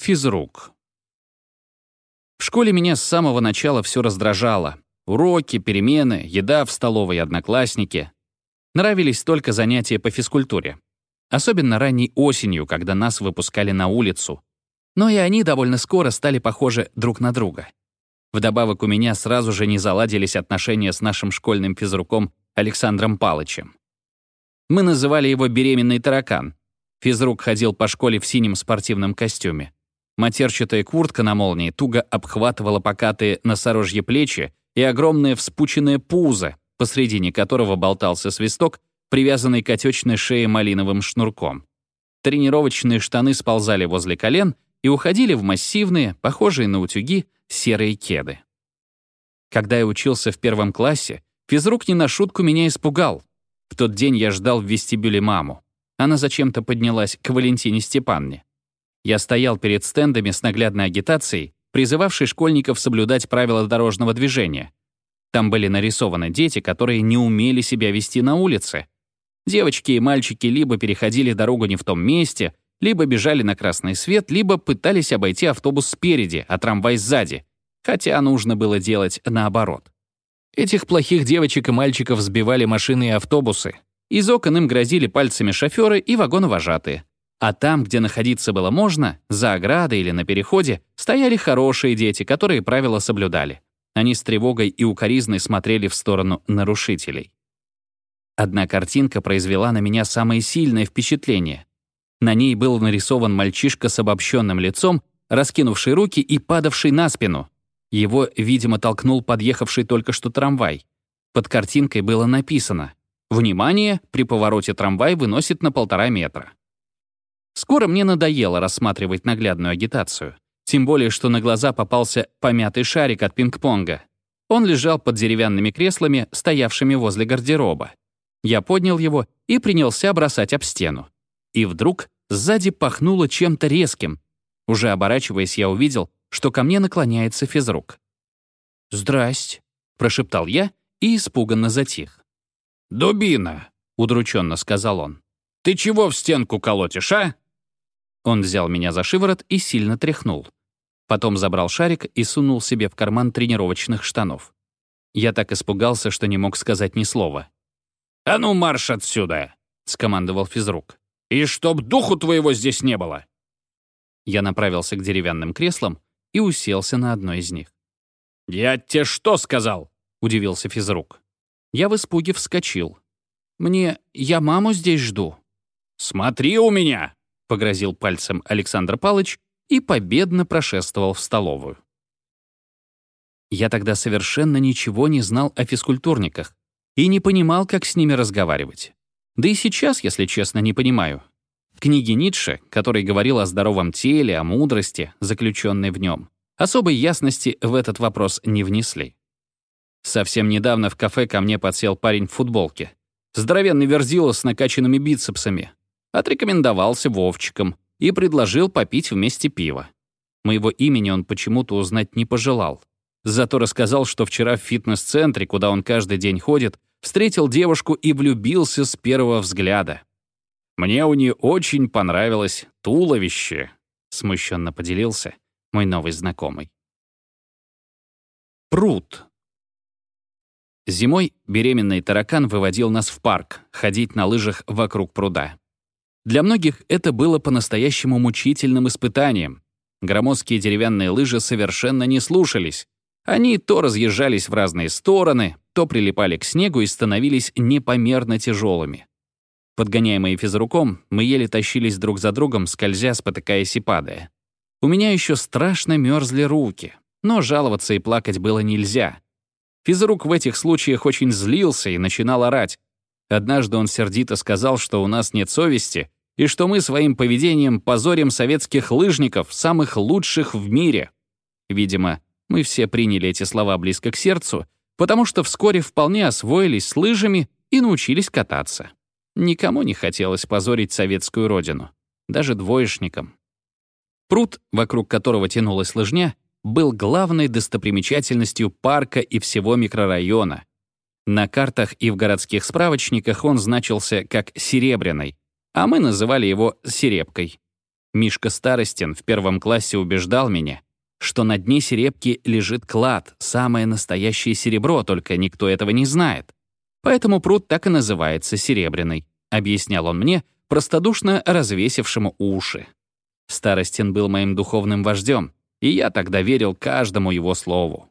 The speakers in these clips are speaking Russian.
Физрук. В школе меня с самого начала все раздражало. Уроки, перемены, еда в столовой, одноклассники. Нравились только занятия по физкультуре. Особенно ранней осенью, когда нас выпускали на улицу. Но и они довольно скоро стали похожи друг на друга. Вдобавок у меня сразу же не заладились отношения с нашим школьным физруком Александром Палычем. Мы называли его «беременный таракан». Физрук ходил по школе в синем спортивном костюме. Матерчатая куртка на молнии туго обхватывала покатые носорожье плечи и огромное вспученное пузо, посредине которого болтался свисток, привязанный к отечной шее малиновым шнурком. Тренировочные штаны сползали возле колен и уходили в массивные, похожие на утюги, серые кеды. Когда я учился в первом классе, физрук не на шутку меня испугал. В тот день я ждал в вестибюле маму. Она зачем-то поднялась к Валентине Степанне. Я стоял перед стендами с наглядной агитацией, призывавшей школьников соблюдать правила дорожного движения. Там были нарисованы дети, которые не умели себя вести на улице. Девочки и мальчики либо переходили дорогу не в том месте, либо бежали на красный свет, либо пытались обойти автобус спереди, а трамвай сзади, хотя нужно было делать наоборот. Этих плохих девочек и мальчиков сбивали машины и автобусы. Из окон им грозили пальцами шоферы и вагоновожатые. А там, где находиться было можно, за оградой или на переходе, стояли хорошие дети, которые правила соблюдали. Они с тревогой и укоризной смотрели в сторону нарушителей. Одна картинка произвела на меня самое сильное впечатление. На ней был нарисован мальчишка с обобщенным лицом, раскинувший руки и падавший на спину. Его, видимо, толкнул подъехавший только что трамвай. Под картинкой было написано «Внимание! При повороте трамвай выносит на полтора метра». Скоро мне надоело рассматривать наглядную агитацию. Тем более, что на глаза попался помятый шарик от пинг-понга. Он лежал под деревянными креслами, стоявшими возле гардероба. Я поднял его и принялся бросать об стену. И вдруг сзади пахнуло чем-то резким. Уже оборачиваясь, я увидел, что ко мне наклоняется физрук. «Здрасть», — прошептал я и испуганно затих. «Дубина», — удрученно сказал он. «Ты чего в стенку колотишь, а?» Он взял меня за шиворот и сильно тряхнул. Потом забрал шарик и сунул себе в карман тренировочных штанов. Я так испугался, что не мог сказать ни слова. «А ну марш отсюда!» — скомандовал физрук. «И чтоб духу твоего здесь не было!» Я направился к деревянным креслам и уселся на одно из них. «Я тебе что сказал?» — удивился физрук. Я в испуге вскочил. «Мне... я маму здесь жду». «Смотри у меня!» Погрозил пальцем Александр Палыч и победно прошествовал в столовую. Я тогда совершенно ничего не знал о физкультурниках и не понимал, как с ними разговаривать. Да и сейчас, если честно, не понимаю. Книги Ницше, который говорил о здоровом теле, о мудрости, заключенной в нем, особой ясности в этот вопрос не внесли. Совсем недавно в кафе ко мне подсел парень в футболке. Здоровенный верзила с накачанными бицепсами, отрекомендовался Вовчиком и предложил попить вместе пиво. Моего имени он почему-то узнать не пожелал. Зато рассказал, что вчера в фитнес-центре, куда он каждый день ходит, встретил девушку и влюбился с первого взгляда. «Мне у нее очень понравилось туловище», — смущенно поделился мой новый знакомый. Пруд. Зимой беременный таракан выводил нас в парк, ходить на лыжах вокруг пруда. Для многих это было по-настоящему мучительным испытанием. Громоздкие деревянные лыжи совершенно не слушались. Они то разъезжались в разные стороны, то прилипали к снегу и становились непомерно тяжелыми. Подгоняемые физруком, мы еле тащились друг за другом, скользя, спотыкаясь и падая. У меня еще страшно мерзли руки, но жаловаться и плакать было нельзя. Физрук в этих случаях очень злился и начинал орать. Однажды он сердито сказал, что у нас нет совести и что мы своим поведением позорим советских лыжников, самых лучших в мире. Видимо, мы все приняли эти слова близко к сердцу, потому что вскоре вполне освоились с лыжами и научились кататься. Никому не хотелось позорить советскую родину, даже двоечникам. Пруд, вокруг которого тянулась лыжня, был главной достопримечательностью парка и всего микрорайона, на картах и в городских справочниках он значился как «серебряный», а мы называли его «серебкой». Мишка Старостин в первом классе убеждал меня, что на дне серебки лежит клад, самое настоящее серебро, только никто этого не знает. Поэтому пруд так и называется серебряный, объяснял он мне, простодушно развесившему уши. Старостин был моим духовным вождем, и я тогда верил каждому его слову.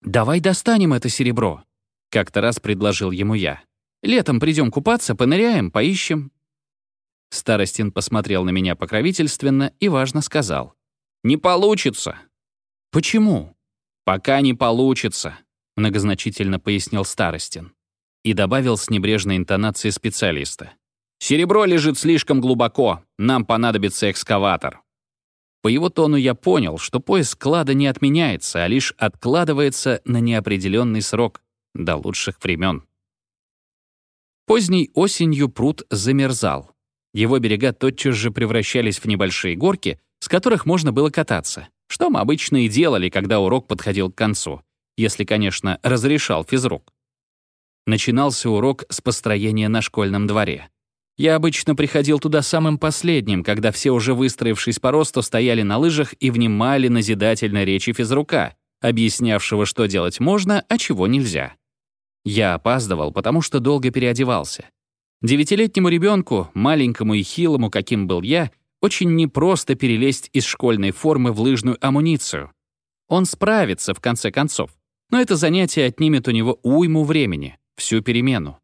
«Давай достанем это серебро», — как-то раз предложил ему я. «Летом придем купаться, поныряем, поищем». Старостин посмотрел на меня покровительственно и важно сказал. «Не получится». «Почему?» «Пока не получится», — многозначительно пояснил Старостин. И добавил с небрежной интонацией специалиста. «Серебро лежит слишком глубоко, нам понадобится экскаватор». По его тону я понял, что поиск клада не отменяется, а лишь откладывается на неопределенный срок, до лучших времен. Поздней осенью пруд замерзал. Его берега тотчас же превращались в небольшие горки, с которых можно было кататься, что мы обычно и делали, когда урок подходил к концу, если, конечно, разрешал физрук. Начинался урок с построения на школьном дворе. Я обычно приходил туда самым последним, когда все уже выстроившись по росту стояли на лыжах и внимали назидательной речи физрука, объяснявшего, что делать можно, а чего нельзя. Я опаздывал, потому что долго переодевался. Девятилетнему ребенку, маленькому и хилому, каким был я, очень непросто перелезть из школьной формы в лыжную амуницию. Он справится, в конце концов, но это занятие отнимет у него уйму времени, всю перемену.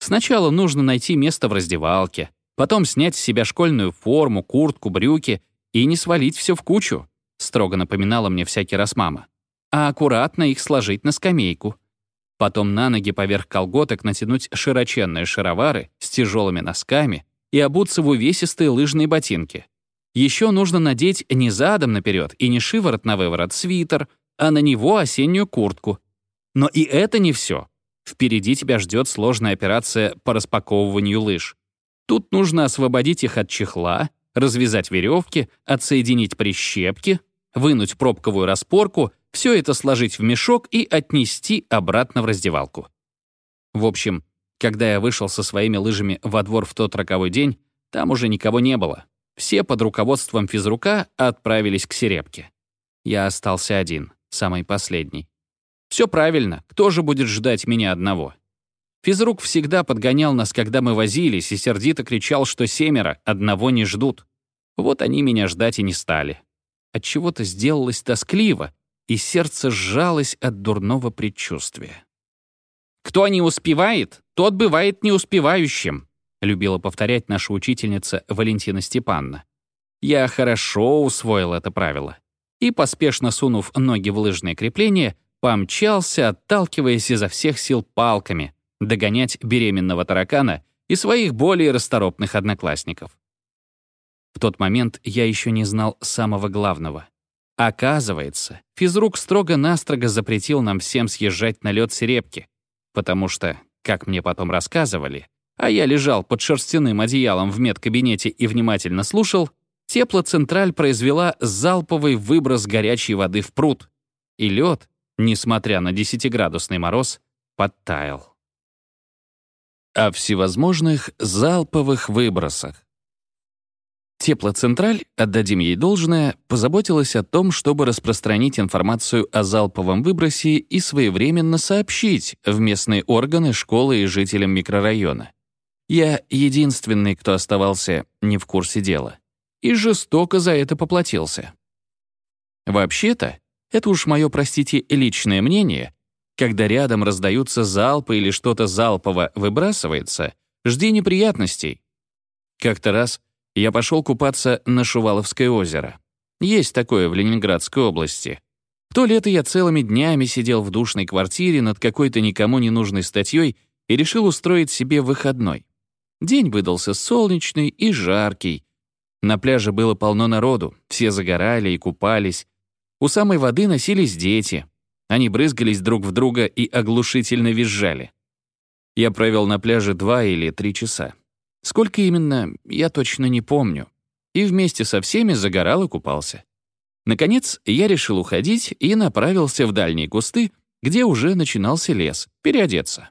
Сначала нужно найти место в раздевалке, потом снять с себя школьную форму, куртку, брюки и не свалить все в кучу, строго напоминала мне всякий раз мама, а аккуратно их сложить на скамейку. Потом на ноги поверх колготок натянуть широченные шаровары с тяжелыми носками и обуться в увесистые лыжные ботинки. Еще нужно надеть не задом наперед и не шиворот на выворот свитер, а на него осеннюю куртку. Но и это не все. Впереди тебя ждет сложная операция по распаковыванию лыж. Тут нужно освободить их от чехла, развязать веревки, отсоединить прищепки, вынуть пробковую распорку, все это сложить в мешок и отнести обратно в раздевалку. В общем, когда я вышел со своими лыжами во двор в тот роковой день, там уже никого не было. Все под руководством физрука отправились к Серепке. Я остался один, самый последний. Все правильно, кто же будет ждать меня одного? Физрук всегда подгонял нас, когда мы возились, и сердито кричал, что семеро одного не ждут. Вот они меня ждать и не стали. Отчего-то сделалось тоскливо, и сердце сжалось от дурного предчувствия. «Кто не успевает, тот бывает неуспевающим», любила повторять наша учительница Валентина Степанна. Я хорошо усвоил это правило. И, поспешно сунув ноги в лыжное крепление, помчался, отталкиваясь изо всех сил палками, догонять беременного таракана и своих более расторопных одноклассников. В тот момент я еще не знал самого главного. Оказывается, физрук строго-настрого запретил нам всем съезжать на лед Серепки, потому что, как мне потом рассказывали, а я лежал под шерстяным одеялом в медкабинете и внимательно слушал, теплоцентраль произвела залповый выброс горячей воды в пруд, и лед, несмотря на 10-градусный мороз, подтаял. О всевозможных залповых выбросах. Теплоцентраль, отдадим ей должное, позаботилась о том, чтобы распространить информацию о залповом выбросе и своевременно сообщить в местные органы, школы и жителям микрорайона. Я единственный, кто оставался не в курсе дела. И жестоко за это поплатился. Вообще-то, это уж мое, простите, личное мнение, когда рядом раздаются залпы или что-то залпово выбрасывается, жди неприятностей. Как-то раз я пошел купаться на Шуваловское озеро. Есть такое в Ленинградской области. В то лето я целыми днями сидел в душной квартире над какой-то никому не нужной статьей и решил устроить себе выходной. День выдался солнечный и жаркий. На пляже было полно народу, все загорали и купались. У самой воды носились дети. Они брызгались друг в друга и оглушительно визжали. Я провел на пляже два или три часа. Сколько именно, я точно не помню. И вместе со всеми загорал и купался. Наконец, я решил уходить и направился в дальние кусты, где уже начинался лес, переодеться.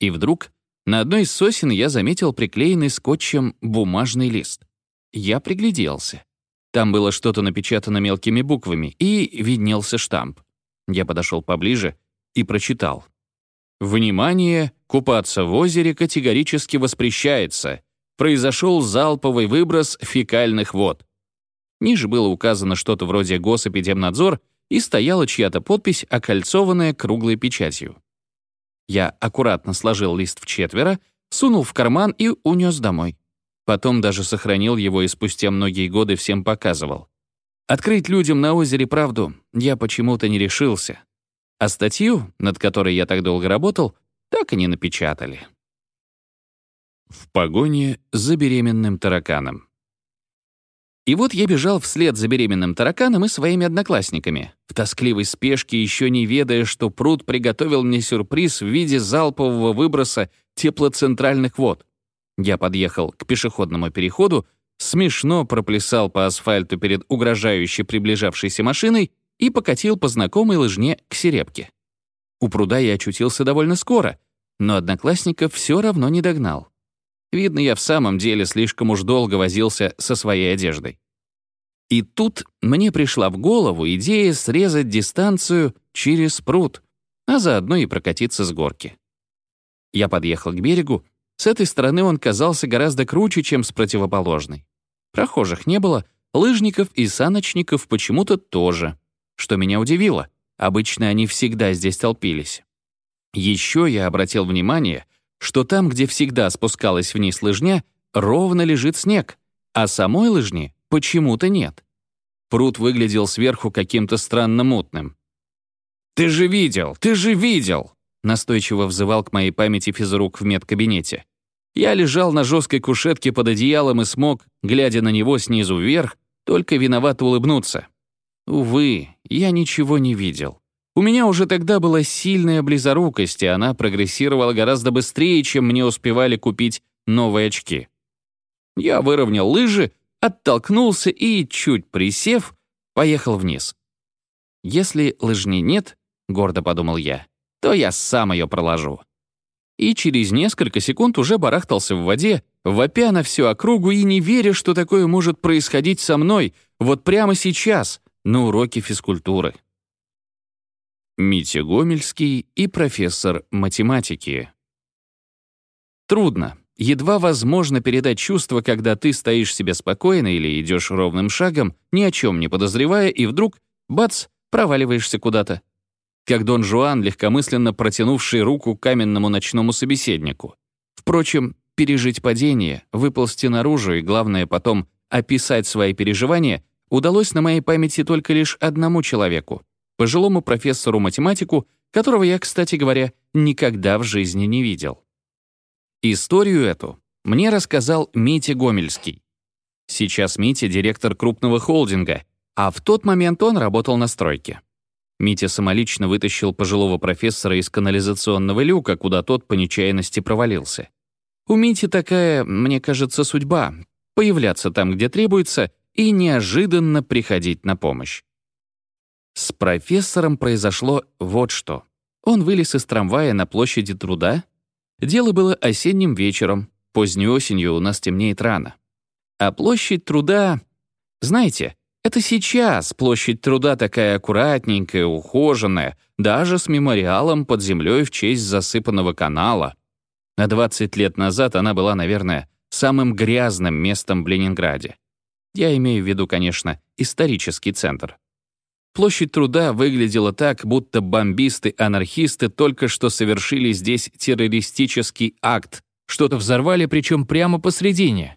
И вдруг на одной из сосен я заметил приклеенный скотчем бумажный лист. Я пригляделся. Там было что-то напечатано мелкими буквами, и виднелся штамп. Я подошел поближе и прочитал. «Внимание! Купаться в озере категорически воспрещается. Произошел залповый выброс фекальных вод». Ниже было указано что-то вроде «Госэпидемнадзор» и стояла чья-то подпись, окольцованная круглой печатью. Я аккуратно сложил лист в четверо, сунул в карман и унес домой. Потом даже сохранил его и спустя многие годы всем показывал. Открыть людям на озере правду я почему-то не решился. А статью, над которой я так долго работал, так и не напечатали. В погоне за беременным тараканом. И вот я бежал вслед за беременным тараканом и своими одноклассниками, в тоскливой спешке, еще не ведая, что пруд приготовил мне сюрприз в виде залпового выброса теплоцентральных вод. Я подъехал к пешеходному переходу, смешно проплясал по асфальту перед угрожающе приближавшейся машиной и покатил по знакомой лыжне к Серепке. У пруда я очутился довольно скоро, но одноклассников все равно не догнал. Видно, я в самом деле слишком уж долго возился со своей одеждой. И тут мне пришла в голову идея срезать дистанцию через пруд, а заодно и прокатиться с горки. Я подъехал к берегу, с этой стороны он казался гораздо круче, чем с противоположной. Прохожих не было, лыжников и саночников почему-то тоже, что меня удивило. Обычно они всегда здесь толпились. Еще я обратил внимание, что там, где всегда спускалась вниз лыжня, ровно лежит снег, а самой лыжни почему-то нет. Пруд выглядел сверху каким-то странно мутным. «Ты же видел! Ты же видел!» настойчиво взывал к моей памяти физрук в медкабинете. Я лежал на жесткой кушетке под одеялом и смог, глядя на него снизу вверх, только виновато улыбнуться. Увы, я ничего не видел. У меня уже тогда была сильная близорукость, и она прогрессировала гораздо быстрее, чем мне успевали купить новые очки. Я выровнял лыжи, оттолкнулся и, чуть присев, поехал вниз. «Если лыжни нет, — гордо подумал я, — то я сам ее проложу». И через несколько секунд уже барахтался в воде, вопя на всю округу и не веря, что такое может происходить со мной вот прямо сейчас, на уроке физкультуры. Митя Гомельский и профессор математики. Трудно, едва возможно передать чувство, когда ты стоишь себе спокойно или идешь ровным шагом, ни о чем не подозревая, и вдруг, бац, проваливаешься куда-то. Как Дон Жуан, легкомысленно протянувший руку каменному ночному собеседнику. Впрочем, пережить падение, выползти наружу и, главное, потом описать свои переживания удалось на моей памяти только лишь одному человеку пожилому профессору-математику, которого я, кстати говоря, никогда в жизни не видел. Историю эту мне рассказал Митя Гомельский. Сейчас Митя — директор крупного холдинга, а в тот момент он работал на стройке. Митя самолично вытащил пожилого профессора из канализационного люка, куда тот по нечаянности провалился. У Мити такая, мне кажется, судьба — появляться там, где требуется, и неожиданно приходить на помощь. С профессором произошло вот что. Он вылез из трамвая на площади труда. Дело было осенним вечером, поздней осенью у нас темнеет рано. А площадь труда... Знаете, это сейчас площадь труда такая аккуратненькая, ухоженная, даже с мемориалом под землей в честь засыпанного канала. На 20 лет назад она была, наверное, самым грязным местом в Ленинграде. Я имею в виду, конечно, исторический центр. Площадь труда выглядела так, будто бомбисты-анархисты только что совершили здесь террористический акт, что-то взорвали, причем прямо посредине.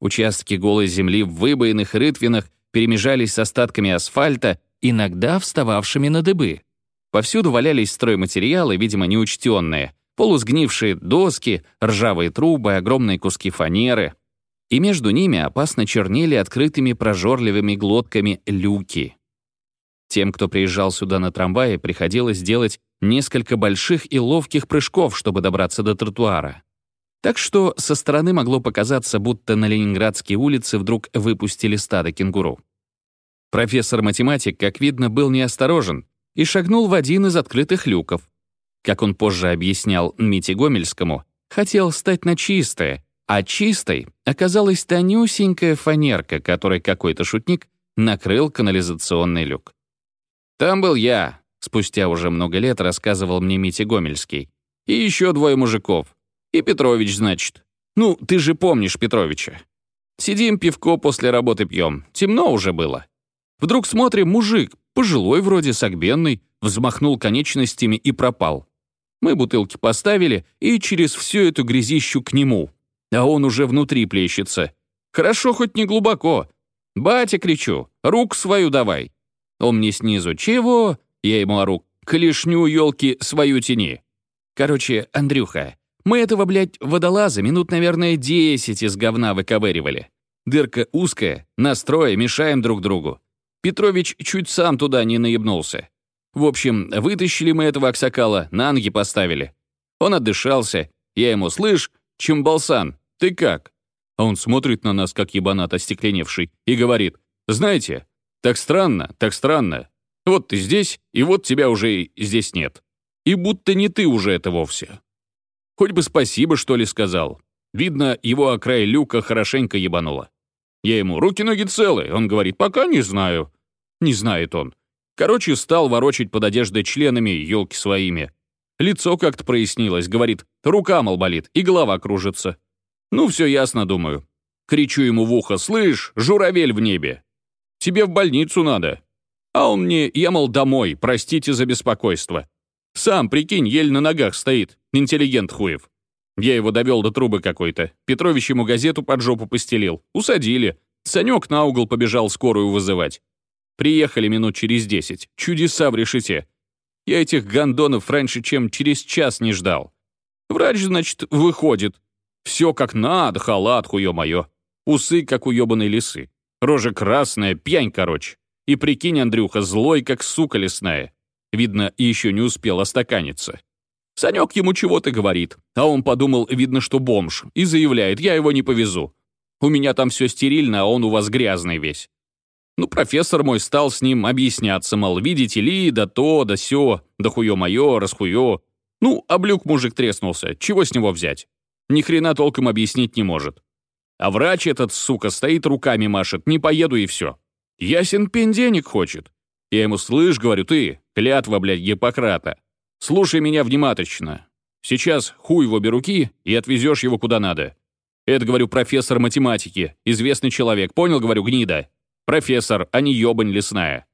Участки голой земли в выбоинах рытвинах перемежались с остатками асфальта, иногда встававшими на дыбы. Повсюду валялись стройматериалы, видимо, неучтенные, полусгнившие доски, ржавые трубы, огромные куски фанеры. И между ними опасно чернели открытыми прожорливыми глотками люки. Тем, кто приезжал сюда на трамвае, приходилось делать несколько больших и ловких прыжков, чтобы добраться до тротуара. Так что со стороны могло показаться, будто на Ленинградские улицы вдруг выпустили стадо кенгуру. Профессор-математик, как видно, был неосторожен и шагнул в один из открытых люков. Как он позже объяснял Мите Гомельскому, хотел стать на чистое, а чистой оказалась тонюсенькая фанерка, которой какой-то шутник накрыл канализационный люк. «Там был я», — спустя уже много лет рассказывал мне Митя Гомельский. «И еще двое мужиков. И Петрович, значит. Ну, ты же помнишь Петровича. Сидим, пивко после работы пьем. Темно уже было. Вдруг смотрим, мужик, пожилой вроде, согбенный, взмахнул конечностями и пропал. Мы бутылки поставили, и через всю эту грязищу к нему. А он уже внутри плещется. Хорошо, хоть не глубоко. «Батя!» — кричу. «Рук свою давай!» Он мне снизу. «Чего?» Я ему ору. «Клешню, елки, свою тени!» Короче, Андрюха, мы этого, блядь, водолаза минут, наверное, десять из говна выковыривали. Дырка узкая, настроя, мешаем друг другу. Петрович чуть сам туда не наебнулся. В общем, вытащили мы этого аксакала, на ноги поставили. Он отдышался. Я ему, слышь, Чембалсан, ты как? А он смотрит на нас, как ебанат остекленевший, и говорит, знаете, так странно, так странно. Вот ты здесь, и вот тебя уже здесь нет. И будто не ты уже это вовсе. Хоть бы спасибо, что ли, сказал. Видно, его о люка хорошенько ебануло. Я ему «руки-ноги целы», он говорит «пока не знаю». Не знает он. Короче, стал ворочать под одеждой членами, елки своими. Лицо как-то прояснилось, говорит «рука, мол, болит, и голова кружится». Ну, все ясно, думаю. Кричу ему в ухо «слышь, журавель в небе, тебе в больницу надо». А он мне «я, мол, домой, простите за беспокойство». Сам, прикинь, еле на ногах стоит, интеллигент хуев. Я его довел до трубы какой-то. Петрович ему газету под жопу постелил. Усадили. Санек на угол побежал скорую вызывать. Приехали минут через десять. Чудеса в решете. Я этих гондонов раньше, чем через час не ждал. Врач, значит, выходит. Все как надо, халат, хуё моё. Усы, как у ёбаной лисы. Рожа красная, пьянь, короче. И прикинь, Андрюха, злой, как сука лесная. Видно, еще не успел остаканиться. Санек ему чего-то говорит, а он подумал, видно, что бомж, и заявляет, я его не повезу. У меня там все стерильно, а он у вас грязный весь. Ну, профессор мой стал с ним объясняться, мол, видите ли, да то, да сё, да хуё моё, расхуё. Ну, облюк мужик треснулся, чего с него взять? Ни хрена толком объяснить не может. А врач этот, сука, стоит руками машет, не поеду и все. Ясен пень денег хочет. Я ему, слышь, говорю, ты, клятва, блядь, Гиппократа. Слушай меня внимательно. Сейчас хуй в обе руки и отвезешь его куда надо. Это, говорю, профессор математики, известный человек, понял, говорю, гнида? Профессор, а не ёбань лесная.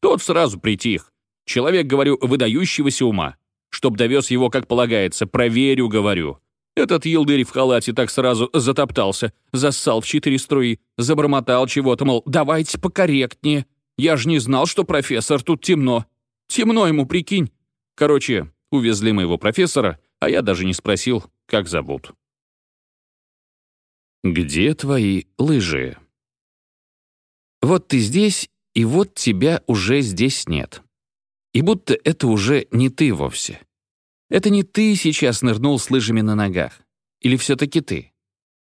Тот сразу притих. Человек, говорю, выдающегося ума. Чтоб довез его, как полагается, проверю, говорю. Этот елдырь в халате так сразу затоптался, зассал в четыре струи, забормотал чего-то, мол, давайте покорректнее. Я же не знал, что профессор тут темно. Темно ему, прикинь. Короче, увезли моего профессора, а я даже не спросил, как зовут. Где твои лыжи? Вот ты здесь, и вот тебя уже здесь нет. И будто это уже не ты вовсе. Это не ты сейчас нырнул с лыжами на ногах. Или все-таки ты?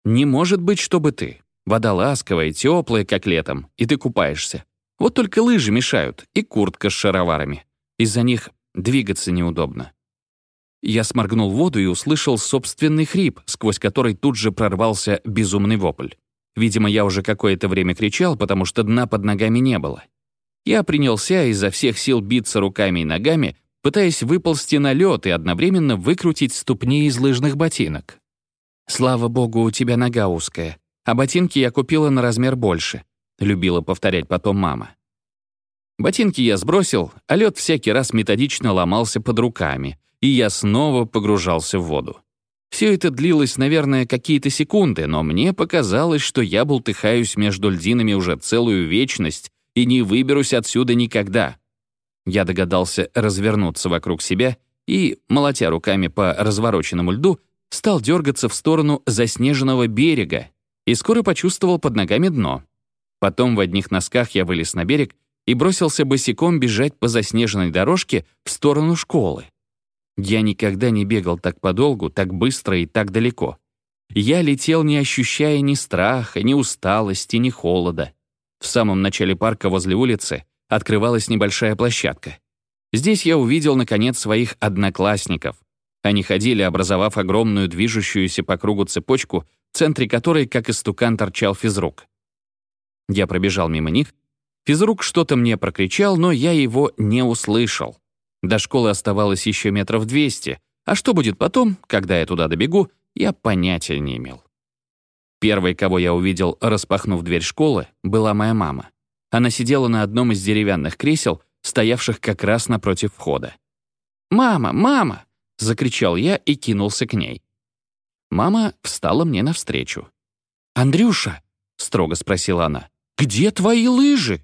Не может быть, чтобы ты. Вода ласковая, теплая, как летом, и ты купаешься. Вот только лыжи мешают, и куртка с шароварами. Из-за них двигаться неудобно. Я сморгнул воду и услышал собственный хрип, сквозь который тут же прорвался безумный вопль. Видимо, я уже какое-то время кричал, потому что дна под ногами не было. Я принялся изо всех сил биться руками и ногами, пытаясь выползти на лед и одновременно выкрутить ступни из лыжных ботинок. «Слава богу, у тебя нога узкая, а ботинки я купила на размер больше», — любила повторять потом мама. Ботинки я сбросил, а лед всякий раз методично ломался под руками, и я снова погружался в воду. Все это длилось, наверное, какие-то секунды, но мне показалось, что я бултыхаюсь между льдинами уже целую вечность и не выберусь отсюда никогда. Я догадался развернуться вокруг себя и, молотя руками по развороченному льду, стал дергаться в сторону заснеженного берега и скоро почувствовал под ногами дно. Потом в одних носках я вылез на берег и бросился босиком бежать по заснеженной дорожке в сторону школы. Я никогда не бегал так подолгу, так быстро и так далеко. Я летел, не ощущая ни страха, ни усталости, ни холода. В самом начале парка возле улицы открывалась небольшая площадка. Здесь я увидел, наконец, своих одноклассников. Они ходили, образовав огромную движущуюся по кругу цепочку, центре которой, как истукан, торчал физрук. Я пробежал мимо них. Физрук что-то мне прокричал, но я его не услышал. До школы оставалось еще метров двести, а что будет потом, когда я туда добегу, я понятия не имел. Первой, кого я увидел, распахнув дверь школы, была моя мама. Она сидела на одном из деревянных кресел, стоявших как раз напротив входа. «Мама, мама!» — закричал я и кинулся к ней. Мама встала мне навстречу. «Андрюша!» — строго спросила она. «Где твои лыжи?»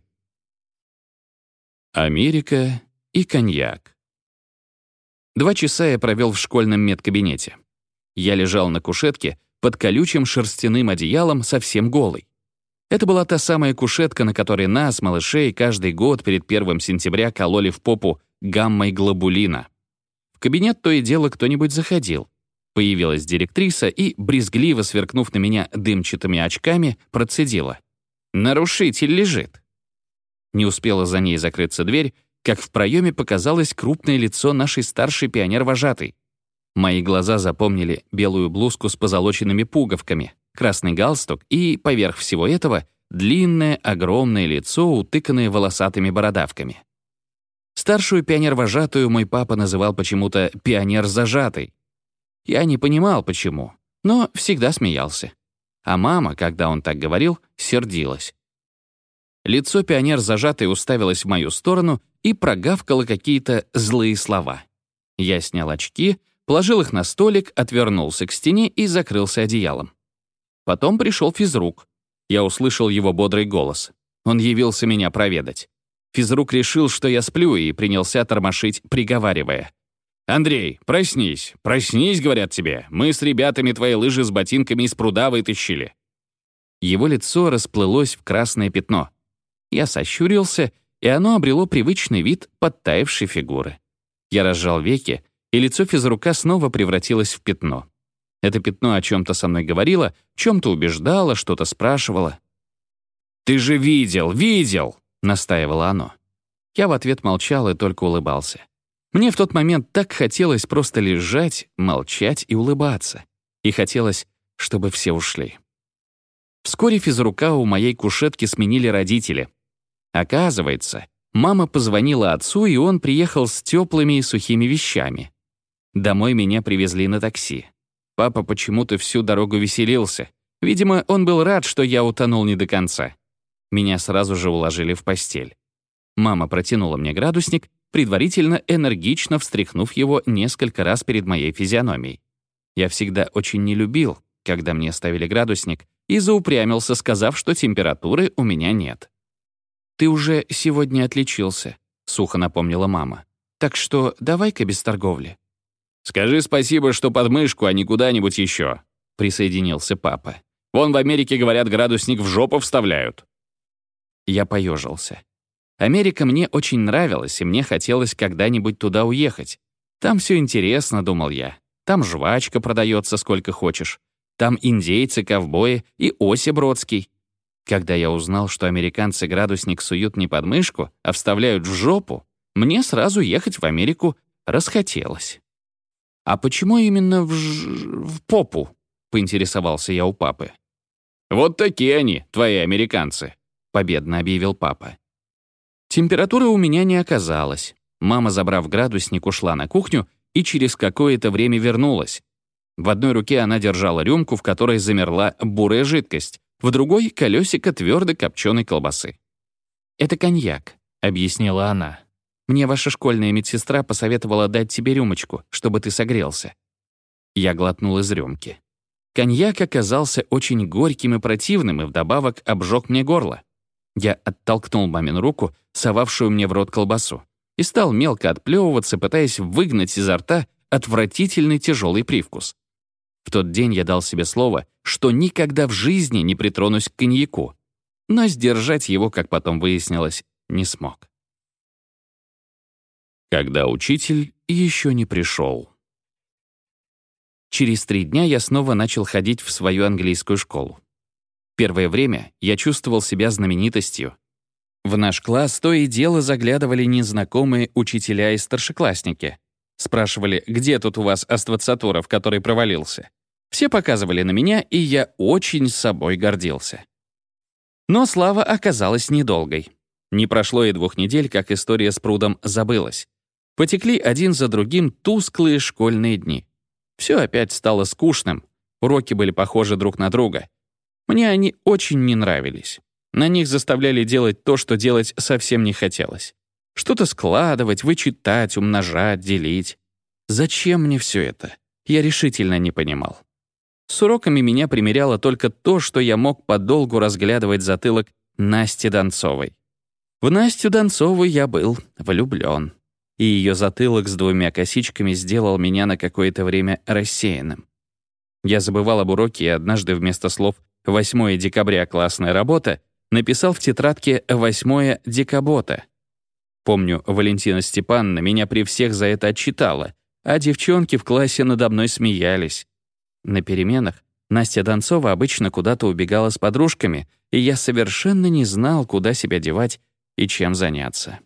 Америка и коньяк. Два часа я провел в школьном медкабинете. Я лежал на кушетке под колючим шерстяным одеялом совсем голый. Это была та самая кушетка, на которой нас, малышей, каждый год перед 1 сентября кололи в попу гаммой глобулина. В кабинет то и дело кто-нибудь заходил. Появилась директриса и, брезгливо сверкнув на меня дымчатыми очками, процедила. «Нарушитель лежит». Не успела за ней закрыться дверь, как в проеме показалось крупное лицо нашей старшей пионер-вожатой. Мои глаза запомнили белую блузку с позолоченными пуговками, красный галстук и, поверх всего этого, длинное, огромное лицо, утыканное волосатыми бородавками. Старшую пионер-вожатую мой папа называл почему-то «пионер-зажатый». Я не понимал, почему, но всегда смеялся. А мама, когда он так говорил, сердилась. Лицо пионер-зажатой уставилось в мою сторону и прогавкало какие-то злые слова. Я снял очки, положил их на столик, отвернулся к стене и закрылся одеялом. Потом пришел физрук. Я услышал его бодрый голос. Он явился меня проведать. Физрук решил, что я сплю, и принялся тормошить, приговаривая. «Андрей, проснись, проснись, говорят тебе. Мы с ребятами твои лыжи с ботинками из пруда вытащили». Его лицо расплылось в красное пятно. Я сощурился, и оно обрело привычный вид подтаявшей фигуры. Я разжал веки, и лицо физрука снова превратилось в пятно. Это пятно о чем-то со мной говорило, чем-то убеждало, что-то спрашивало. «Ты же видел, видел!» — настаивало оно. Я в ответ молчал и только улыбался. Мне в тот момент так хотелось просто лежать, молчать и улыбаться. И хотелось, чтобы все ушли. Вскоре физрука у моей кушетки сменили родители. Оказывается, мама позвонила отцу, и он приехал с теплыми и сухими вещами. Домой меня привезли на такси. Папа почему-то всю дорогу веселился. Видимо, он был рад, что я утонул не до конца. Меня сразу же уложили в постель. Мама протянула мне градусник, предварительно энергично встряхнув его несколько раз перед моей физиономией. Я всегда очень не любил, когда мне ставили градусник, и заупрямился, сказав, что температуры у меня нет. «Ты уже сегодня отличился», — сухо напомнила мама. «Так что давай-ка без торговли». «Скажи спасибо, что под мышку, а не куда-нибудь еще», — присоединился папа. «Вон в Америке, говорят, градусник в жопу вставляют». Я поежился. Америка мне очень нравилась, и мне хотелось когда-нибудь туда уехать. Там все интересно, думал я. Там жвачка продается сколько хочешь. Там индейцы, ковбои и Оси Бродский. Когда я узнал, что американцы градусник суют не под мышку, а вставляют в жопу, мне сразу ехать в Америку расхотелось. «А почему именно в, ж... в попу?» — поинтересовался я у папы. «Вот такие они, твои американцы», — победно объявил папа. Температуры у меня не оказалось. Мама, забрав градусник, ушла на кухню и через какое-то время вернулась. В одной руке она держала рюмку, в которой замерла бурая жидкость, в другой — колесико твердой копченой колбасы. «Это коньяк», — объяснила она. Мне ваша школьная медсестра посоветовала дать тебе рюмочку, чтобы ты согрелся». Я глотнул из рюмки. Коньяк оказался очень горьким и противным, и вдобавок обжег мне горло. Я оттолкнул мамину руку, совавшую мне в рот колбасу, и стал мелко отплевываться, пытаясь выгнать изо рта отвратительный тяжелый привкус. В тот день я дал себе слово, что никогда в жизни не притронусь к коньяку, но сдержать его, как потом выяснилось, не смог когда учитель еще не пришел. Через три дня я снова начал ходить в свою английскую школу. Первое время я чувствовал себя знаменитостью. В наш класс то и дело заглядывали незнакомые учителя и старшеклассники. Спрашивали, где тут у вас аствацатура, в которой провалился. Все показывали на меня, и я очень собой гордился. Но слава оказалась недолгой. Не прошло и двух недель, как история с прудом забылась. Потекли один за другим тусклые школьные дни. Все опять стало скучным, уроки были похожи друг на друга. Мне они очень не нравились. На них заставляли делать то, что делать совсем не хотелось. Что-то складывать, вычитать, умножать, делить. Зачем мне все это? Я решительно не понимал. С уроками меня примеряло только то, что я мог подолгу разглядывать затылок Насти Донцовой. В Настю Донцову я был влюблен и ее затылок с двумя косичками сделал меня на какое-то время рассеянным. Я забывал об уроке и однажды вместо слов «8 декабря классная работа» написал в тетрадке «8 декабота». Помню, Валентина Степановна меня при всех за это отчитала, а девчонки в классе надо мной смеялись. На переменах Настя Донцова обычно куда-то убегала с подружками, и я совершенно не знал, куда себя девать и чем заняться.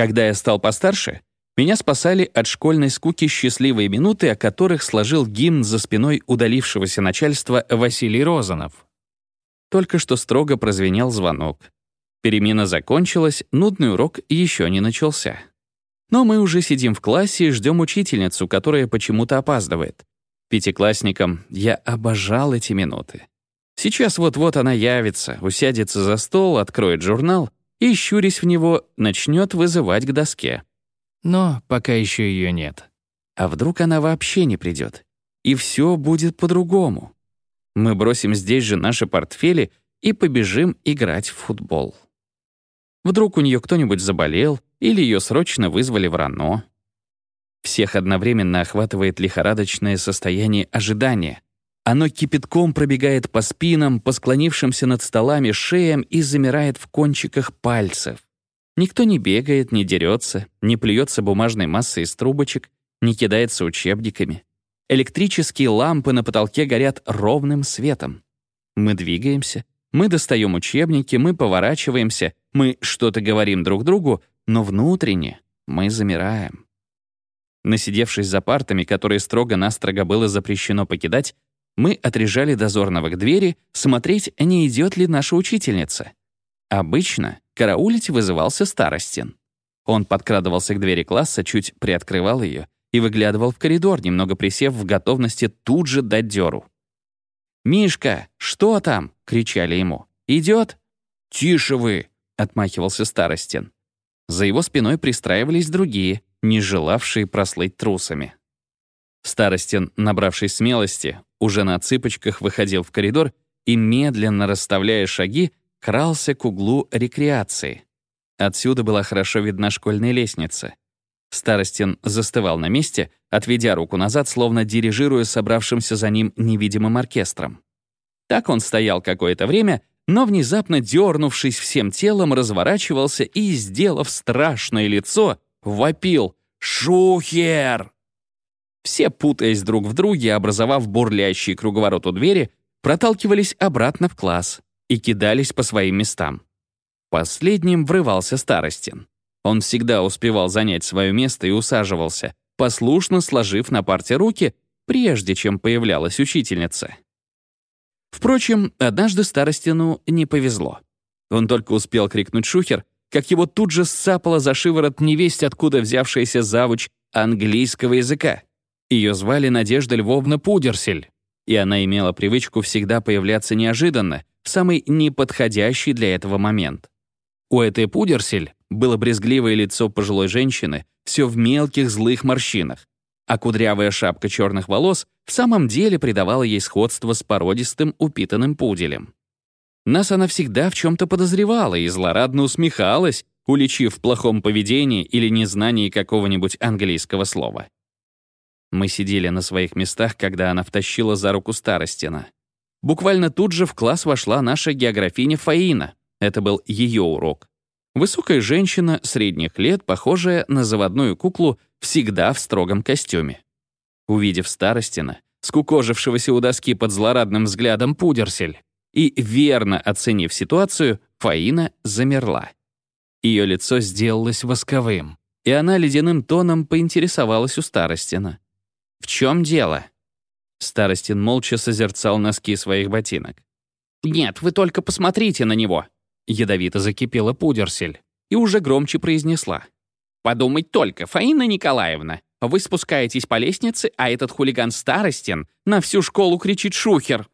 Когда я стал постарше, меня спасали от школьной скуки счастливые минуты, о которых сложил гимн за спиной удалившегося начальства Василий Розанов. Только что строго прозвенел звонок. Перемена закончилась, нудный урок еще не начался. Но мы уже сидим в классе и ждем учительницу, которая почему-то опаздывает. Пятиклассникам я обожал эти минуты. Сейчас вот-вот она явится, усядется за стол, откроет журнал и, щурясь в него, начнет вызывать к доске. Но пока еще ее нет. А вдруг она вообще не придет? И все будет по-другому. Мы бросим здесь же наши портфели и побежим играть в футбол. Вдруг у нее кто-нибудь заболел или ее срочно вызвали в РАНО. Всех одновременно охватывает лихорадочное состояние ожидания — оно кипятком пробегает по спинам, по склонившимся над столами шеям и замирает в кончиках пальцев. Никто не бегает, не дерется, не плюется бумажной массой из трубочек, не кидается учебниками. Электрические лампы на потолке горят ровным светом. Мы двигаемся, мы достаем учебники, мы поворачиваемся, мы что-то говорим друг другу, но внутренне мы замираем. Насидевшись за партами, которые строго-настрого было запрещено покидать, мы отрежали дозорного к двери, смотреть, не идет ли наша учительница. Обычно караулить вызывался Старостин. Он подкрадывался к двери класса, чуть приоткрывал ее и выглядывал в коридор, немного присев в готовности тут же дать дёру. «Мишка, что там?» — кричали ему. «Идет?» «Тише вы!» — отмахивался Старостин. За его спиной пристраивались другие, не желавшие прослыть трусами. Старостин, набравшись смелости, уже на цыпочках выходил в коридор и, медленно расставляя шаги, крался к углу рекреации. Отсюда была хорошо видна школьная лестница. Старостин застывал на месте, отведя руку назад, словно дирижируя собравшимся за ним невидимым оркестром. Так он стоял какое-то время, но внезапно, дернувшись всем телом, разворачивался и, сделав страшное лицо, вопил «Шухер!». Все, путаясь друг в друге, образовав бурлящий круговорот у двери, проталкивались обратно в класс и кидались по своим местам. Последним врывался Старостин. Он всегда успевал занять свое место и усаживался, послушно сложив на парте руки, прежде чем появлялась учительница. Впрочем, однажды Старостину не повезло. Он только успел крикнуть «Шухер», как его тут же сцапала за шиворот невесть, откуда взявшаяся завуч английского языка. Ее звали Надежда Львовна Пудерсель, и она имела привычку всегда появляться неожиданно, в самый неподходящий для этого момент. У этой Пудерсель было брезгливое лицо пожилой женщины, все в мелких злых морщинах, а кудрявая шапка черных волос в самом деле придавала ей сходство с породистым упитанным пуделем. Нас она всегда в чем-то подозревала и злорадно усмехалась, уличив в плохом поведении или незнании какого-нибудь английского слова. Мы сидели на своих местах, когда она втащила за руку Старостина. Буквально тут же в класс вошла наша географиня Фаина. Это был ее урок. Высокая женщина средних лет, похожая на заводную куклу, всегда в строгом костюме. Увидев Старостина, скукожившегося у доски под злорадным взглядом Пудерсель, и, верно оценив ситуацию, Фаина замерла. Ее лицо сделалось восковым, и она ледяным тоном поинтересовалась у Старостина. «В чем дело?» Старостин молча созерцал носки своих ботинок. «Нет, вы только посмотрите на него!» Ядовито закипела Пудерсель и уже громче произнесла. «Подумать только, Фаина Николаевна, вы спускаетесь по лестнице, а этот хулиган Старостин на всю школу кричит «Шухер!»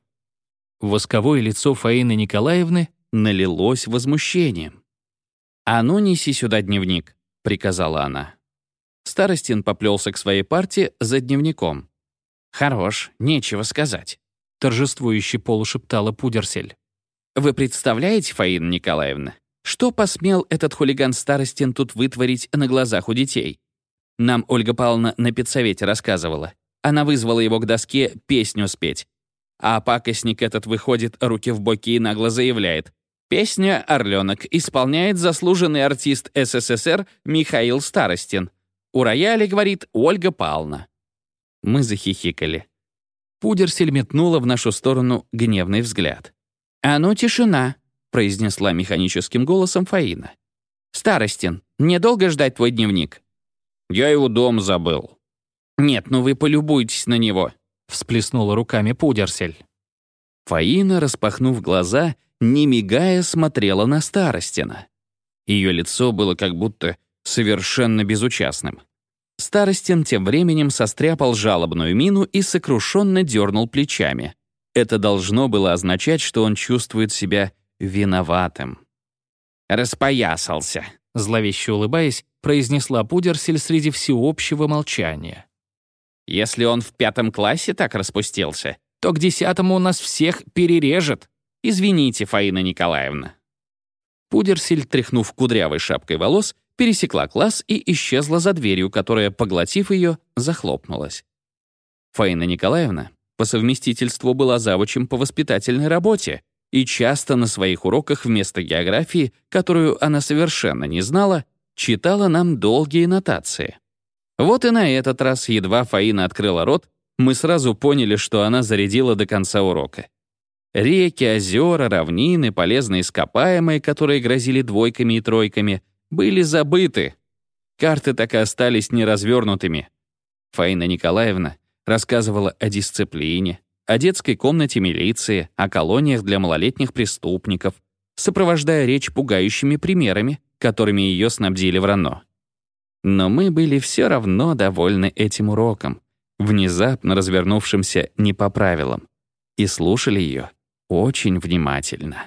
Восковое лицо Фаины Николаевны налилось возмущением. «А ну, неси сюда дневник», — приказала она. Старостин поплелся к своей парте за дневником. «Хорош, нечего сказать», — торжествующе полушептала Пудерсель. «Вы представляете, Фаина Николаевна, что посмел этот хулиган Старостин тут вытворить на глазах у детей? Нам Ольга Павловна на педсовете рассказывала. Она вызвала его к доске песню спеть. А пакостник этот выходит руки в боки и нагло заявляет. Песня «Орленок» исполняет заслуженный артист СССР Михаил Старостин. У рояля, говорит, Ольга Павловна. Мы захихикали. Пудерсель метнула в нашу сторону гневный взгляд. «А ну, тишина!» — произнесла механическим голосом Фаина. «Старостин, мне долго ждать твой дневник?» «Я его дом забыл». «Нет, ну вы полюбуйтесь на него», — всплеснула руками Пудерсель. Фаина, распахнув глаза, не мигая, смотрела на Старостина. Ее лицо было как будто совершенно безучастным. Старостин тем временем состряпал жалобную мину и сокрушенно дернул плечами. Это должно было означать, что он чувствует себя виноватым. «Распоясался», — зловеще улыбаясь, произнесла Пудерсель среди всеобщего молчания. «Если он в пятом классе так распустился, то к десятому нас всех перережет. Извините, Фаина Николаевна». Пудерсель, тряхнув кудрявой шапкой волос, пересекла класс и исчезла за дверью, которая, поглотив ее, захлопнулась. Фаина Николаевна по совместительству была завучем по воспитательной работе и часто на своих уроках вместо географии, которую она совершенно не знала, читала нам долгие нотации. Вот и на этот раз, едва Фаина открыла рот, мы сразу поняли, что она зарядила до конца урока. Реки, озера, равнины, полезные ископаемые, которые грозили двойками и тройками, были забыты. Карты так и остались неразвернутыми. Фаина Николаевна рассказывала о дисциплине, о детской комнате милиции, о колониях для малолетних преступников, сопровождая речь пугающими примерами, которыми ее снабдили в РАНО. Но мы были все равно довольны этим уроком, внезапно развернувшимся не по правилам, и слушали ее очень внимательно.